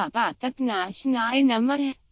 صحابہ تک ناشنائے نمر